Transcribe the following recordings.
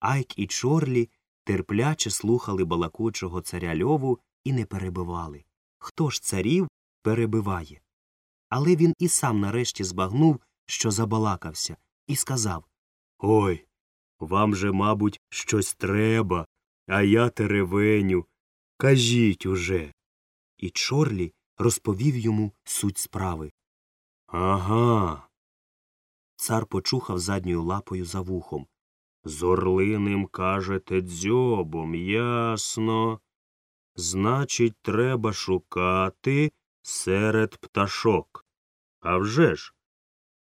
Айк і Чорлі терпляче слухали балакучого царя льову і не перебивали. Хто ж царів перебиває? Але він і сам нарешті збагнув, що забалакався, і сказав Ой, вам же, мабуть, щось треба, а я теревеню. Кажіть уже. І Чорлі розповів йому суть справи. Ага. Цар почухав задньою лапою за вухом. З орлиним, кажете, дзьобом, ясно. Значить, треба шукати серед пташок. А вже ж.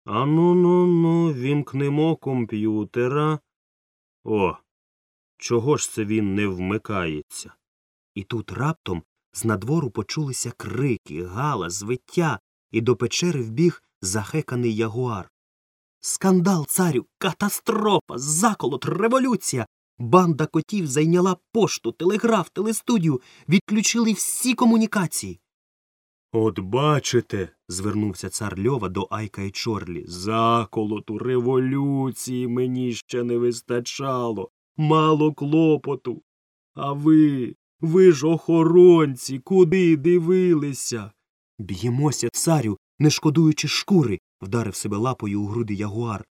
Ану ну ну, вімкнемо комп'ютера. О, чого ж це він не вмикається? І тут раптом з надвору почулися крики, галас, звиття, і до печери вбіг захеканий ягуар. Скандал, царю, катастрофа, заколот, революція. Банда котів зайняла пошту, телеграф, телестудію, відключили всі комунікації. От бачите, звернувся цар Льова до Айка і Чорлі. Заколоту революції мені ще не вистачало, мало клопоту. А ви, ви ж охоронці, куди дивилися? Б'ємося, царю, не шкодуючи шкури, вдарив себе лапою у груди ягуар.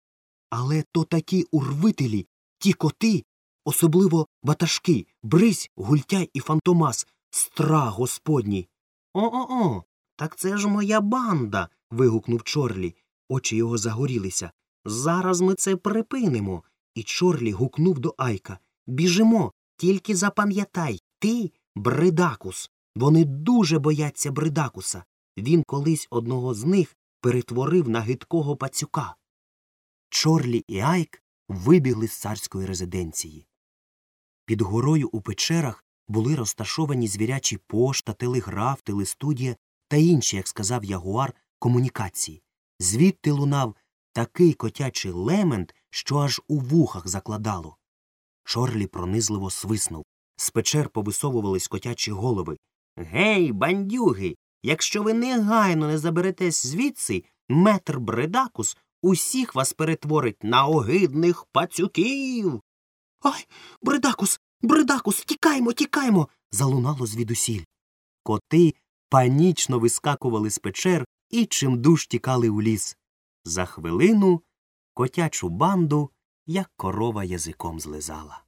Але то такі урвителі, ті коти, особливо ватажки, брись, гультяй і фантомас, страх господній. О-о-о, так це ж моя банда. вигукнув Чорлі. Очі його загорілися. Зараз ми це припинимо. І Чорлі гукнув до Айка. Біжимо, тільки запам'ятай, ти бридакус. Вони дуже бояться бридакуса. Він колись одного з них перетворив на гидкого пацюка. Чорлі і Айк вибігли з царської резиденції. Під горою у печерах були розташовані звірячі пошта, телеграф, телестудія та інші, як сказав Ягуар, комунікації. Звідти лунав такий котячий лемент, що аж у вухах закладало. Чорлі пронизливо свиснув. З печер повисовувались котячі голови. Гей, бандюги! Якщо ви негайно не заберетесь звідси, метр Бредакус усіх вас перетворить на огидних пацюків. Ай, Бредакус, Бредакус, тікаймо, тікаймо. залунало звідусіль. Коти панічно вискакували з печер і чимдуж тікали у ліс. За хвилину котячу банду, як корова язиком злизала.